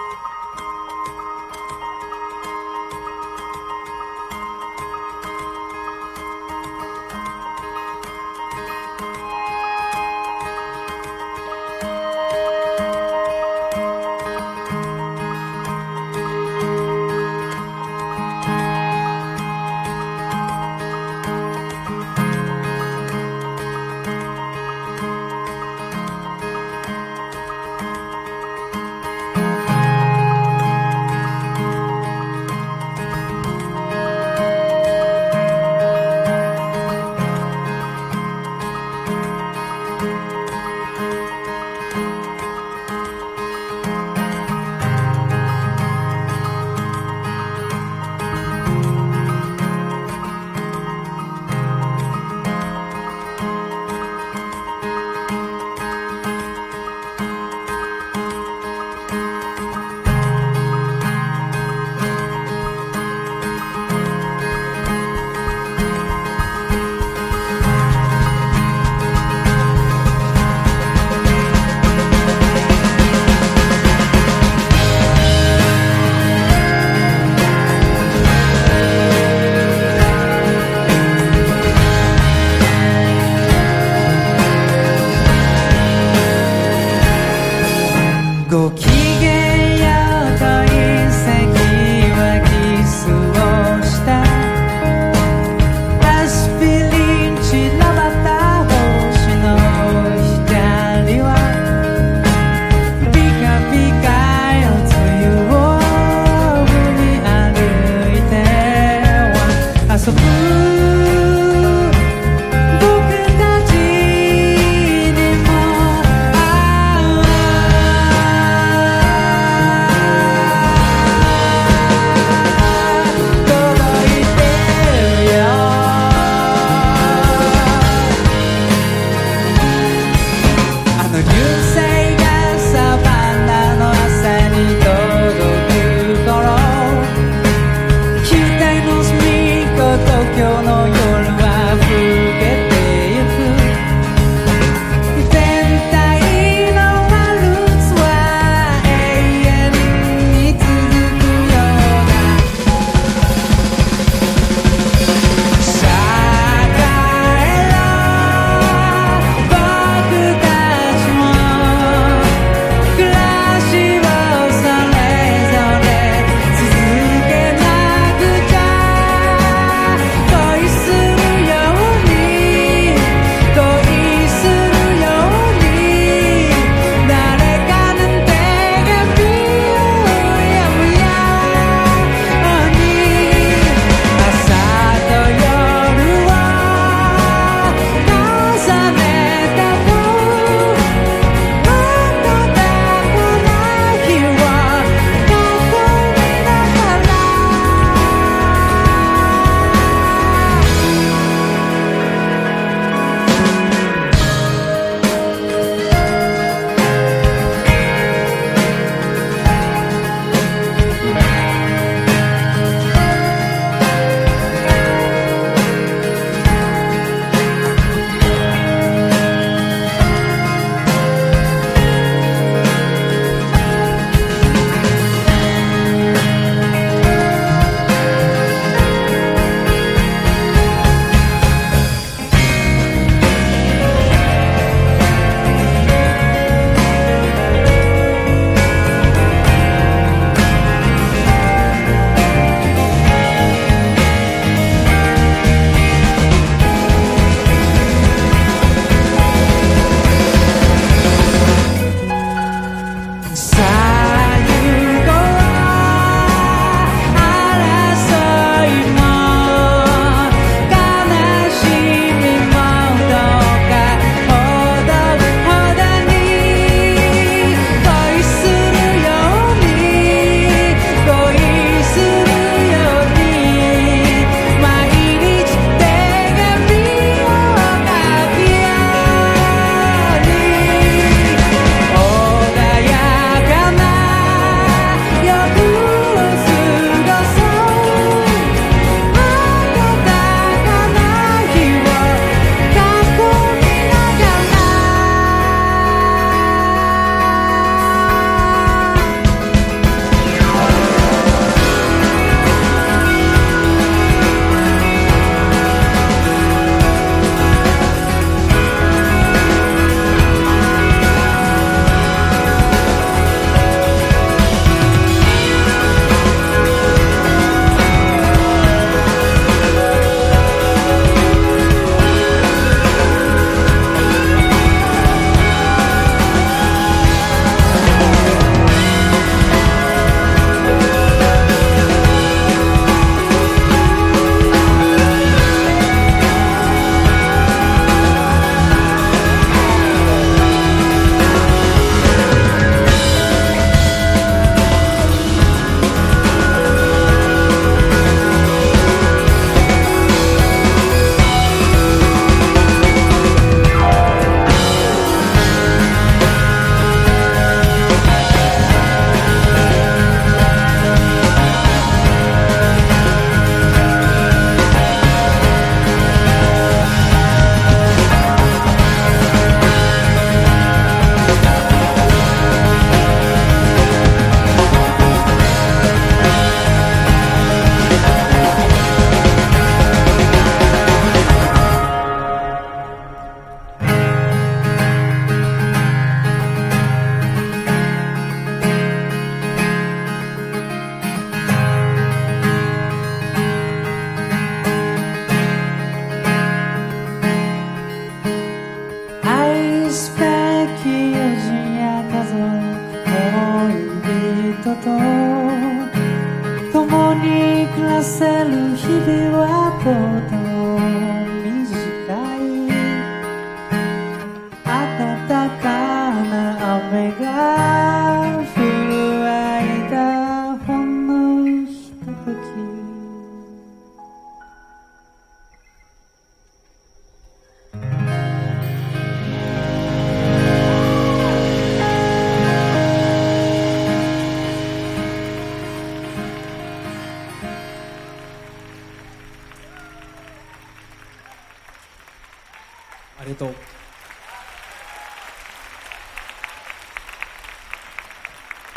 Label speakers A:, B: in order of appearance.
A: Bye. time. 人と共に暮らせる日々はどうだとう。